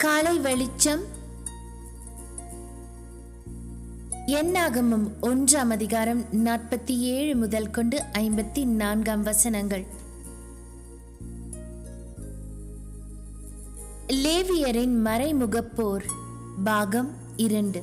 காலை வெளிச்சம். என்னாகமும் ஒன்றாம் அதிகாரம் நாற்பத்தி ஏழு முதல் கொண்டு ஐம்பத்தி நான்காம் வசனங்கள். லேவியரின் மறைமுகப் போர் பாகம் இரண்டு.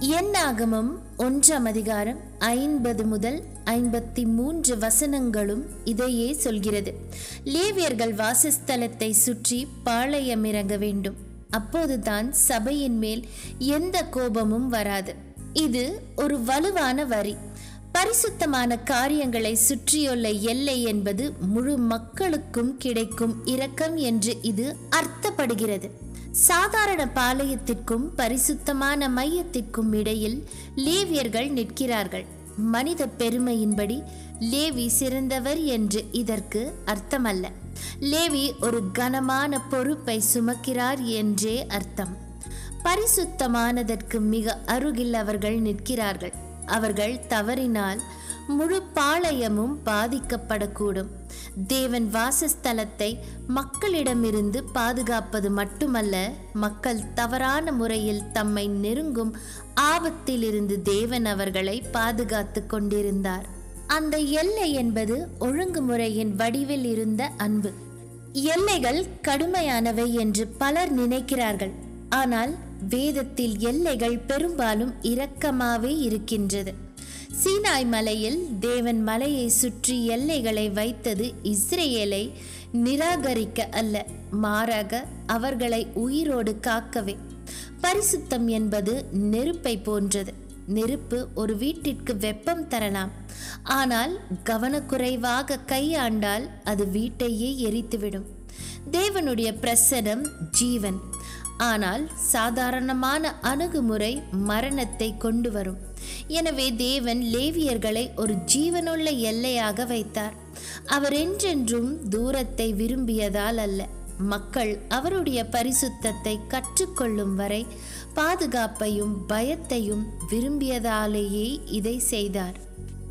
என்னாகமும் ஒன்றாம் அதிகாரம் ஐம்பது முதல் ஐம்பத்தி மூன்று வசனங்களும் இதையே சொல்கிறது. லேவியர்கள் வாசஸ்தலத்தை சுற்றி பாளையமிறங்க வேண்டும். அப்போதுதான் சபையின் மேல் எந்த கோபமும் வராது. இது ஒரு வலுவான வரி. பரிசுத்தமான காரியங்களை சுற்றியுள்ள எல்லை என்பது முழு மக்களுக்கும் கிடைக்கும் இரக்கம் என்று இது அர்த்தப்படுகிறது. சாதாரண பாளையத்திற்கும் பரிசுத்தமான மையத்திற்கும் இடையில் லேவியர்கள் நிற்கிறார்கள். மனித பெருமையின்படி லேவி சிறந்தவர் என்று இதற்கு அர்த்தமல்ல. லேவி ஒரு கனமான பொறுப்பை சுமக்கிறார் என்றே அர்த்தம். பரிசுத்தமானதற்கு மிக அருகில் அவர்கள் நிற்கிறார்கள். அவர்கள் தவறினால் முழு பாளையமும் பாதிக்கப்படக்கூடும். தேவன் வாசஸ்தலத்தை மக்களிடமிருந்து பாதுகாப்பது மட்டுமல்ல மக்கள் தவறான முறையில் தம்மை நெருங்கும் ஆபத்திலிருந்து தேவன் அவர்களை பாதுகாத்து கொண்டிருந்தார். அந்த எல்லை என்பது ஒழுங்குமுறையின் வடிவில் இருந்த அன்பு. எல்லைகள் கடுமையானவை என்று பலர் நினைக்கிறார்கள். ஆனால் வேதத்தில் எல்லைகள் பெரும்பாலும் இரக்கமாவே இருக்கின்றது. சீனாய் மலையில் தேவன் மலையை சுற்றி எல்லைகளை வைத்தது இஸ்ரேலை நிராகரிக்க அல்ல மாறாக அவர்களை உயிரோடு காக்கவே. பரிசுத்தம் என்பது நெருப்பை போன்றது. நெருப்பு ஒரு வீட்டிற்கு வெப்பம் தரலாம். ஆனால் கவனக்குறைவாக கையாண்டால் அது வீட்டையே எரித்துவிடும். தேவனுடைய பிரசனம் ஜீவன். ஆனால் சாதாரணமான அணுகுமுறை மரணத்தை கொண்டு வரும். எனவே தேவன் லேவியர்களை ஒரு ஜீவனுள்ள எல்லையாக வைத்தார். அவர் என்றென்றும் தூரத்தை விரும்பியதால் அல்ல. மக்கள் அவருடைய பரிசுத்தத்தை கற்றுக்கொள்ளும் வரை பாதுகாப்பையும் பயத்தையும் விரும்பியதாலேயே இதை செய்தார்.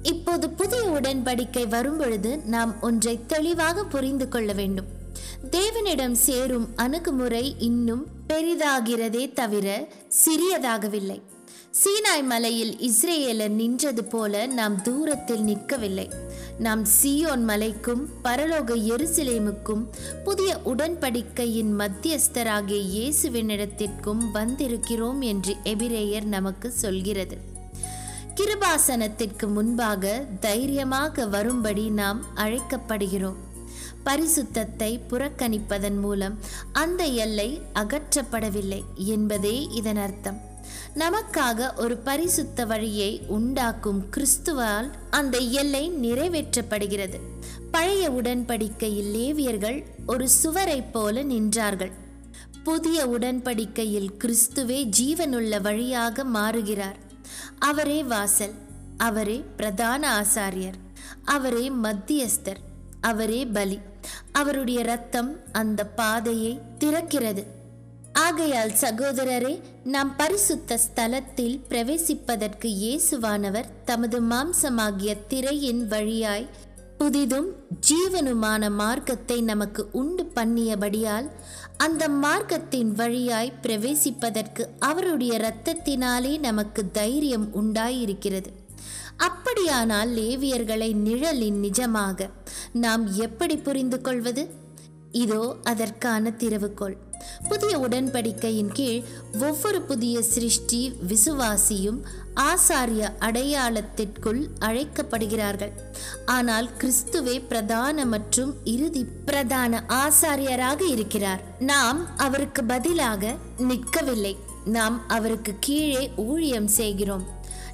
இப்போது புதிய உடன்படிக்கை வரும்பொழுது நாம் ஒன்றை தெளிவாக புரிந்து கொள்ள வேண்டும். தேவனிடம் சேரும் அணுகுமுறை இன்னும் பெரிதாகிறதே தவிர சிறியதாகவில்லை. சீனாய் மலையில் இஸ்ரேலர் நின்றது போல நாம் தூரத்தில் நிற்கவில்லை. நாம் சியோன் மலைக்கும் பரலோக எருசலேமுக்கும் புதிய உடன்படிக்கையின் மத்தியஸ்தராகிய இயேசுவினிடத்திற்கும் வந்திருக்கிறோம் என்று எபிரேயர் நமக்கு சொல்கிறது. கிருபாசனத்திற்கு முன்பாக தைரியமாக வரும்படி நாம் அழைக்கப்படுகிறோம். பரிசுத்தத்தை புறக்கணிப்பதன் மூலம் அந்த எல்லை அகற்றப்படவில்லை என்பதே இதன் அர்த்தம். நமக்காக ஒரு பரிசுத்த வழியை உண்டாக்கும் கிறிஸ்துவால் அந்த எல்லை நிறைவேற்றப்படுகிறது. பழைய உடன்படிக்கையில் லேவியர்கள் ஒரு சுவரைப் போல நின்றார்கள். புதிய உடன்படிக்கையில் கிறிஸ்துவே ஜீவனுள்ள வழியாக மாறுகிறார். அவரே வாசல் அவரே பிரதான ஆசாரியர் அவரே மத்தியஸ்தர் அவரே பலி. அவருடைய ரத்தம் அந்த பாதையை திறக்கிறது. ஆகையால் சகோதரரே நாம் பரிசுத்த ஸ்தலத்தில் பிரவேசிப்பதற்கு இயேசுவானவர் தமது மாம்சமாகிய திரையின் வழியாய் புதிதும் ஜீவனுமான மார்க்கத்தை நமக்கு உண்டு பண்ணியபடியால் அந்த மார்க்கத்தின் வழியாய் பிரவேசிப்பதற்கு அவருடைய இரத்தத்தினாலே நமக்கு தைரியம் உண்டாயிருக்கிறது. அப்படியானால் லேவியர்களை நிழலின் நிஜமாக நாம் எப்படி புரிந்து கொள்வது இதோ அதற்கான திறவுகோள். புதிய உடன்படிக்கையின் கீழ் ஒவ்வொரு புதிய சிருஷ்டி விசுவாசியும் ஆசாரிய அடையாளத்திற்குள் அழைக்கப்படுகிறார்கள். ஆனால் கிறிஸ்துவே பிரதான மற்றும் இறுதி பிரதான ஆசாரியராக இருக்கிறார். நாம் அவருக்கு பதிலாக நிற்கவில்லை. நாம் அவருக்கு கீழே ஊழியம் செய்கிறோம்.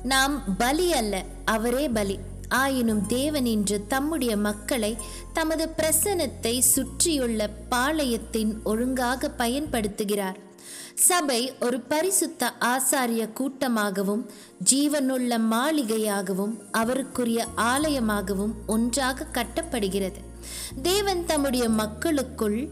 நாம் பலி அல்ல அவரே பலி. ஆயினும் தேவன் இன்று தம்முடைய மக்களை தமது பிரசனத்தை சுற்றியுள்ள பாளையத்தின் ஒழுங்காக பயன்படுத்துகிறார். சபை ஒரு பரிசுத்த ஆசாரிய கூட்டமாகவும் ஜீவனுள்ள மாளிகையாகவும் அவருக்குரிய ஆலயமாகவும் ஒன்றாக கட்டப்படுகிறது. தேவன் தம்முடைய மக்களுக்குள்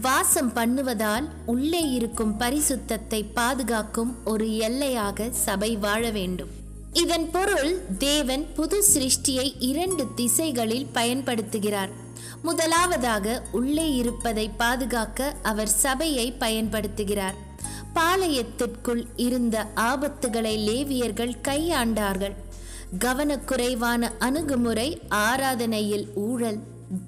வாசம் பண்ணுவதால் உள்ளே இருக்கும் பரிசுத்தத்தை பாதுகாக்கும் ஒரு எல்லையாக சபை வாழ வேண்டும். இதன் பொருள் தேவன் புது சிருஷ்டியை இரண்டு திசைகளில் பயன்படுத்துகிறார். முதலாவதாக உள்ளே இருப்பதை பாதுகாக்க அவர் சபையை பயன்படுத்துகிறார். பாளையத்திற்குள் இருந்த ஆபத்துகளை லேவியர்கள் கையாண்டார்கள். கவனக்குறைவான அணுகுமுறை ஆராதனையில் ஊழல்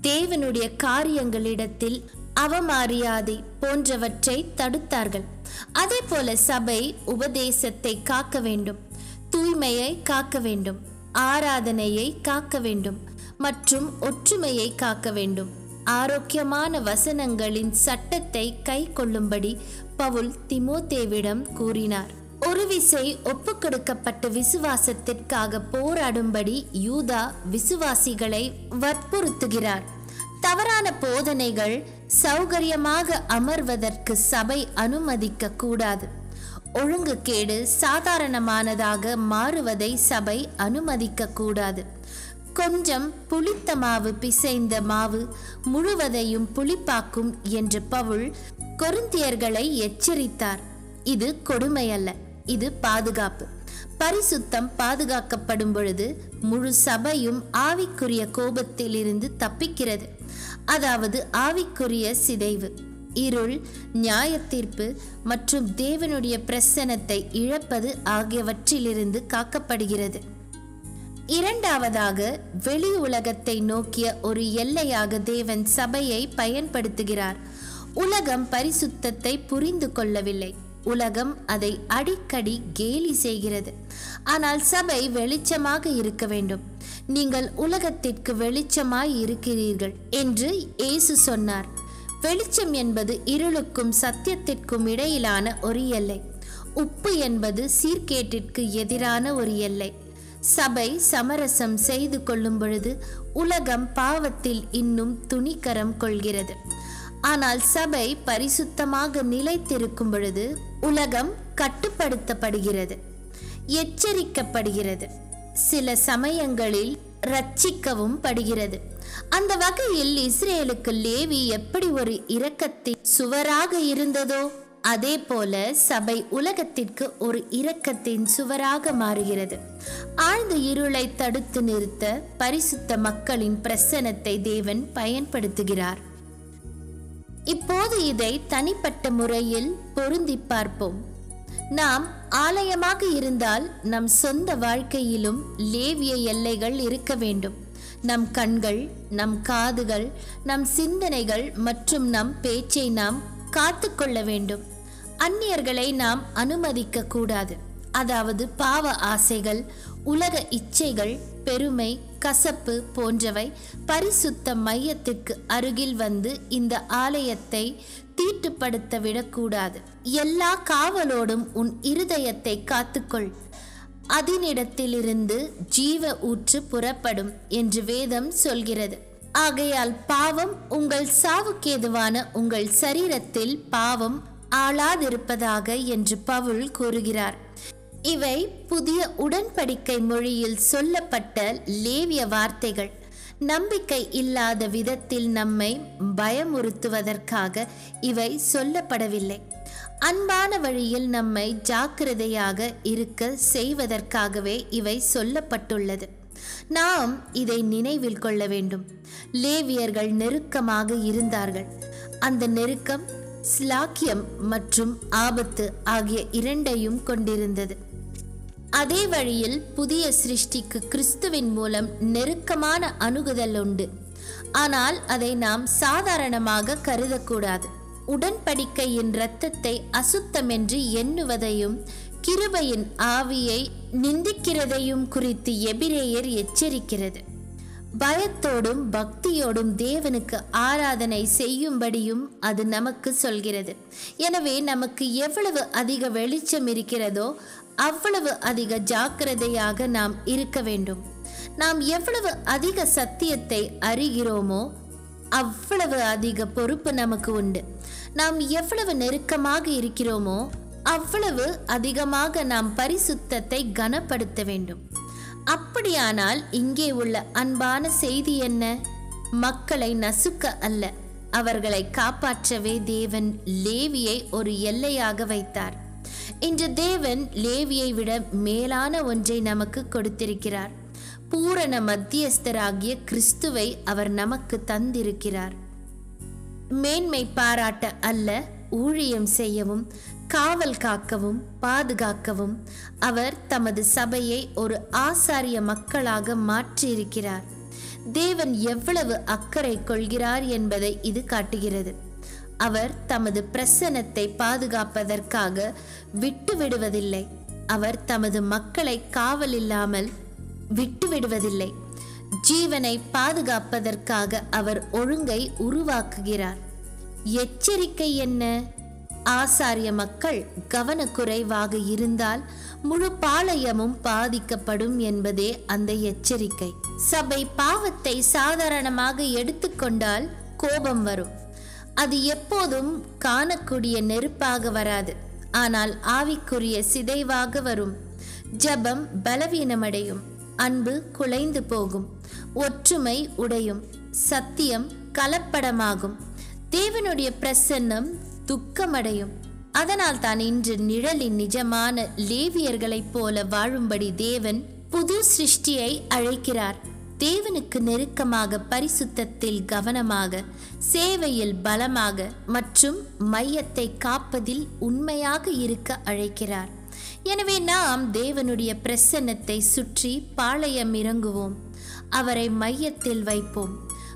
தேவனுடைய காரியங்களிடத்தில் அவமரியாதை போன்றவற்றை தடுத்தார்கள். அதே போல சபை உபதேசத்தை காக்க வேண்டும். தூய்மையை காக்க வேண்டும் ஆராதனையை காக்க வேண்டும் மற்றும் ஒற்றுமையை காக்க வேண்டும். ஆரோக்கியமான வசனங்களின் சட்டத்தை கை கொள்ளும்படி பவுல் திமோத்தேவிடம் கூறினார். ஒரு விசை ஒப்புக்கொடுக்கப்பட்ட விசுவாசத்திற்காக போராடும்படி யூதா விசுவாசிகளை வற்புறுத்துகிறார். தவறான போதனைகள் சௌகரியமாக அமர்வதற்கு சபை அனுமதிக்க கூடாது ஒழுங்குக்கேடு சாதாரணமானதாக மாறுவதை சபை அனுமதிக்க கூடாது கொஞ்சம் புளித்த மாவு பிசைந்த மாவு முழுவதையும் புளிப்பாக்கும் என்று பவுல் கொருந்தியர்களை எச்சரித்தார். இது கொடுமை அல்ல இது பாதுகாப்பு. பரிசுத்தம் பாதுகாக்கப்படும் பொழுது முழு சபையும் ஆவிக்குரிய கோபத்தில் இருந்து தப்பிக்கிறது. அதாவது ஆவிக்குரிய சிதைவு. இருள் நியாயத்தீர்ப்பு மற்றும் தேவனுடைய பிரசனத்தை இழப்பது ஆகியவற்றிலிருந்து காக்கப்படுகிறது. இரண்டாவதாக வெளி உலகத்தை நோக்கிய ஒரு எல்லையாக தேவன் சபையை பயன்படுத்துகிறார். உலகம் பரிசுத்தத்தை புரிந்து கொள்ளவில்லை. உலகம் அதை அடிக்கடி கேலி செய்கிறது. ஆனால் சபை வெளிச்சமாக இருக்க வேண்டும். நீங்கள் உலகத்திற்கு வெளிச்சமாய் இருக்கிறீர்கள் என்று இயேசு சொன்னார். வெளிச்சம் என்பது இருளுக்கும் சத்தியத்திற்கும் இடையிலான ஒரு எல்லை. உப்பு என்பது சீர்கேட்டிற்கு எதிரான ஒரு எல்லை. சபை சமரசம் செய்து கொள்ளும் பொழுது உலகம் பாவத்தில் இன்னும் துணிக்கரம் கொள்கிறது. ஆனால் சபை பரிசுத்தமாக நிலைத்திருக்கும் பொழுது உலகம் கட்டுப்படுத்தப்படுகிறது எச்சரிக்கப்படுகிறது. சில சமயங்களில் ரட்சிக்கவும் படுகிறது. அந்த வகையில் இஸ்ரேலுக்கு லேவி எப்படி ஒரு இரக்கத்தின் சுவராக இருந்ததோ அதே போல சபை உலகத்திற்கு ஒரு இரக்கத்தின் சுவராக மாறுகிறது. ஆழ்ந்த இருளை தடுத்து நிறுத்த பரிசுத்த மக்களின் பிரசனத்தை தேவன் பயன்படுத்துகிறார். இப்போது இதை தனிப்பட்ட முறையில் பொருந்தி பார்ப்போம். நாம் ஆலயமாக இருந்தால் நம் சொந்த வாழ்க்கையிலும் லேவிய எல்லைகள் இருக்க வேண்டும். நம் கண்கள் நம் காதுகள் நம் சிந்தனைகள் மற்றும் நம் பேச்சை நாம் காத்துக்கொள்ள வேண்டும். அந்நியர்களை நாம் அனுமதிக்க கூடாது. அதாவது பாவ ஆசைகள் உலக இச்சைகள் பெருமை கசப்பு போன்றவை பரிசுத்த மையத்திற்கு அருகில் வந்து இந்த ஆலயத்தை தீட்டுப்படுத்த விடக்கூடாது. எல்லா காவலோடும் உன் இருதயத்தை காத்துக்கொள். அதனிடத்திலிருந்து ஜீவ ஊற்று புறப்படும் என்று வேதம் சொல்கிறது. ஆகையால் பாவம் உங்கள் சாவுக்கேதுவான உங்கள் சரீரத்தில் பாவம் ஆளாதிருப்பதாக என்று பவுல் கூறுகிறார். இவை புதிய உடன்படிக்கை மொழியில் சொல்லப்பட்ட லேவிய வார்த்தைகள். நம்பிக்கை இல்லாத விதத்தில் நம்மை பயமுறுத்துவதற்காக இவை சொல்லப்படவில்லை. அன்பான வழியில் நம்மை ஜாக்கிரதையாக இருக்க செய்வதற்காகவே இவை சொல்லப்பட்டுள்ளது. நாம் இதை நினைவில் கொள்ள வேண்டும். லேவியர்கள் நெருக்கமாக இருந்தார்கள். அந்த நெருக்கம் ஸ்லாக்கியம் மற்றும் ஆபத்து ஆகிய இரண்டையும் கொண்டிருந்தது. அதே வழியில் புதிய சிருஷ்டிக்கு கிறிஸ்துவின் மூலம் நெருக்கமான அணுகுதல் உண்டு. ஆனால் அதை நாம் சாதாரணமாக கருதக்கூடாது. உடன்படிக்கையின் இரத்தத்தை அசுத்தமென்று எண்ணுவதையும் கிருபையின் ஆவியை நிந்திக்கிறதையும் குறித்து எபிரேயர் எச்சரிக்கிறது. பயத்தோடும் பக்தியோடும் தேவனுக்கு ஆராதனை செய்யும்படியும் அது நமக்கு சொல்கிறது. எனவே நமக்கு எவ்வளவு அதிக வெளிச்சம் இருக்கிறதோ அவ்வளவு அதிக ஜாக்கிரதையாக நாம் இருக்க வேண்டும். நாம் எவ்வளவு அதிக சத்தியத்தை அறிகிறோமோ அவ்வளவு அதிக பொறுப்பு நமக்கு உண்டு. நாம் எவ்வளவு நெருக்கமாக இருக்கிறோமோ அவ்வளவு அதிகமாக நாம் பரிசுத்தத்தை கனப்படுத்த வேண்டும். அப்படியானால் இங்கே உள்ள அன்பான செய்தி என்ன? மக்களை நசுக்க அல்ல. அவர்களை காப்பாற்றவே தேவன் லேவியை ஒரு எல்லையாக வைத்தார். இன்று தேவன் லேவியை விட மேலான ஒன்றை நமக்கு கொடுத்திருக்கிறார். பூரண மத்தியஸ்தராகிய கிறிஸ்துவை அவர் நமக்கு தந்திருக்கிறார். மேன்மை பாராட்ட அல்ல ஊழியம் செய்யவும் காவல் காக்கவும் பாதுகாக்கவும் அவர் தமது சபையை ஒரு ஆசாரிய மக்களாக மாற்றியிருக்கிறார். தேவன் எவ்வளவு அக்கறை கொள்கிறார் என்பதை இது காட்டுகிறது. அவர் தமது பிரசனத்தை பாதுகாப்பதற்காக விட்டு விடுவதில்லை அவர் தமது மக்களை காவல் இல்லாமல் விட்டு விடுவதில்லை ஜீவனை பாதுகாப்பதற்காக அவர் ஒழுங்கை உருவாக்குகிறார். எச்சரிக்கை என்ன? ஆசாரிய மக்கள் கவனக்குறைவாக இருந்தால் முழு பாளையமும் பாதிக்கப்படும் என்பதே அந்த எச்சரிக்கை. சபை பாவத்தை சாதாரணமாக எடுத்துக்கொண்டால் கோபம் வரும். அது எப்போதும் காணக்கூடிய நெருப்பாக வராது. ஆனால் ஆவிக்குரிய சிதைவாக வரும். ஜபம் பலவீனமடையும். அன்பு குலைந்து போகும். ஒற்றுமை உடையும். சத்தியம் கலப்படமாகும். தேவனுடைய பிரசன்னம் துக்கமடையும். அதனால் தான் இன்று நிழலின் நிஜமான லேவியர்களைப் போல வாழும்படி தேவன் புது சிருஷ்டியை அழைக்கிறார். தேவனுக்கு நெருக்கமாக பரிசுத்தத்தில் கவனமாக சேவையில் பலமாக மற்றும் மையத்தை காப்பதில் உண்மையாக இருக்க அழைக்கிறார். எனவே நாம் தேவனுடைய பிரசன்னத்தை சுற்றி பாளையம் இறங்குவோம். அவரை மையத்தில் வைப்போம்.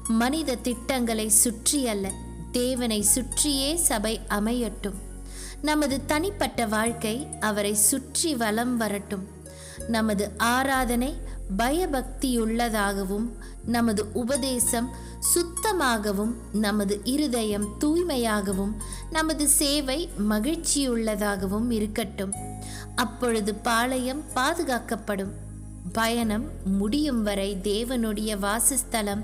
மனித திட்டங்களை சுற்றி அல்ல தேவனை சுற்றியே சபை அமையட்டும். நமது தனிப்பட்ட வாழ்க்கை அவரை சுற்றி வலம் வரட்டும். நமது ஆராதனை பயபக்தியுள்ளதாகவும் நமது உபதேசம் சுத்தமாகவும் நமது இருதயம் தூய்மையாகவும் நமது சேவை மகிழ்ச்சியுள்ளதாகவும் இருக்கட்டும். அப்பொழுது பாளையம் பாதுகாக்கப்படும். பயணம் முடியும் வரை தேவனுடைய வாசஸ்தலம்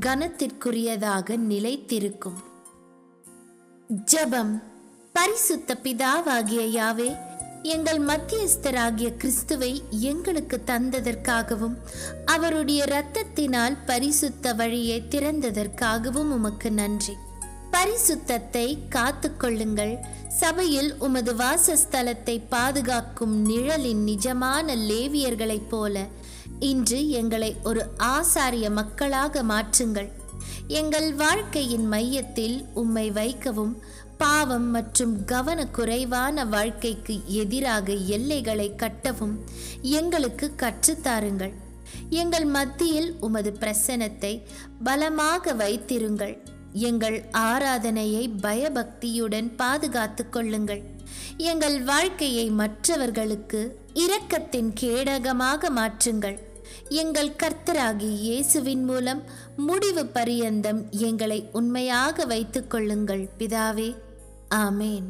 கனத்திற்குரியதாக நிலைத்திருக்கும். ஜெபம். பரிசுத்த பிதாவாகிய யாவே எங்கள் மத்தியஸ்தராகிய கிறிஸ்துவை எங்களுக்கு தந்ததற்காகவும் அவருடைய இரத்தத்தினால் பரிசுத்த வழியை திறந்ததற்காகவும் உமக்கு நன்றி. பரிசுத்தத்தை காத்துக்கொள்ளுங்கள் சபையில் உமது வாசஸ்தலத்தை பாதுகாக்கும் நிழலின் நிஜமான லேவியர்களைப் போல இன்று எங்களை ஒரு ஆசாரிய மக்களாக மாற்றுங்கள். எங்கள் வாழ்க்கையின் மையத்தில் உம்மை வைக்கவும் பாவம் மற்றும் கவனக்குறைவான வாழ்க்கைக்கு எதிராக எல்லைகளை கட்டவும் எங்களுக்கு கற்றுத்தாருங்கள். எங்கள் மத்தியில் உமது பிரசனத்தை பலமாக வைத்திருங்கள். எங்கள் ஆராதனையை பயபக்தியுடன் பாதுகாத்து கொள்ளுங்கள். எங்கள் வாழ்க்கையை மற்றவர்களுக்கு இரக்கத்தின் கேடகமாக மாற்றுங்கள். எங்கள் கர்த்தராகி இயேசுவின் மூலம் முடிவு பரியந்தம் எங்களை உண்மையாக வைத்துக் கொள்ளுங்கள் பிதாவே. ஆமேன்.